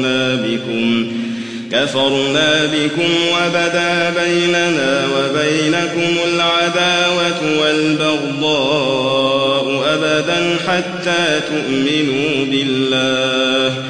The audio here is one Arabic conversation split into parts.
كفرنا بكم كفرنا بكم وبدا بيننا وبينكم العداوة والبغضاء أبدا حتى تؤمنوا بالله.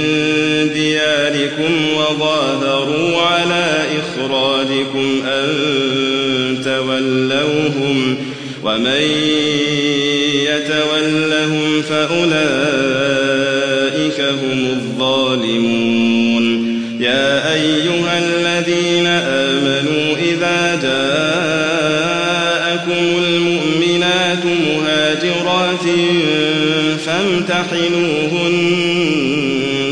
دياركم وظاهروا على إخراجكم أن تولوهم ومن يتولهم فأولئك هم الظالمون. يا أيها الذين آمنوا إذا جاءكم المؤمنات مهاجرات فامتحنوهن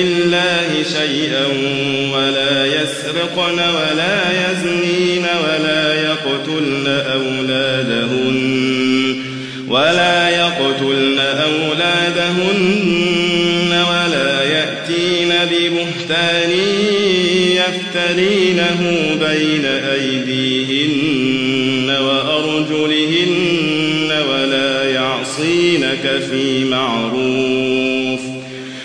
بالله شيئا ولا يسرقن ولا يزنين ولا يقتلن أولادهن ولا يقتلن أولادهن ولا يأتين ببهتان يفترينه بين أيديهن وأرجلهن ولا يعصينك في معروف